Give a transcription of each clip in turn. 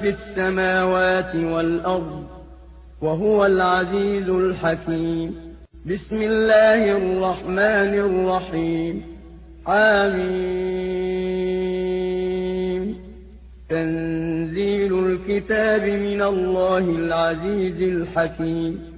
في السماوات والأرض وهو العزيز الحكيم. بسم الله الرحمن الرحيم. حميم. تنزيل الكتاب من الله العزيز الحكيم.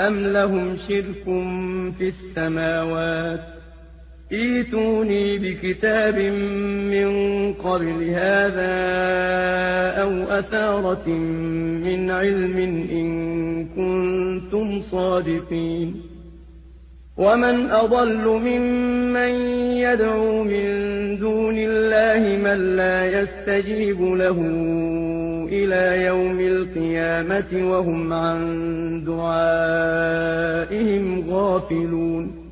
أَمْ لَهُمْ شِرْكٌ فِي السَّمَاوَاتِ ائْتُونِي بِكِتَابٍ مِّن قَبْلِ هَٰذَا أَوْ أَثَارَةٍ مِّنْ عِلْمٍ إِن كُنتُمْ صَادِقِينَ وَمَنْ أَضَلُّ مِمَّن يَدْعُو مِن دُونِ اللَّهِ مَن لَّا يَسْتَجِيبُ لَهُ إِلَىٰ يَوْمِ الْقِيَامَةِ وَهُمْ عَن دُعَائِهِمْ غَافِلُونَ.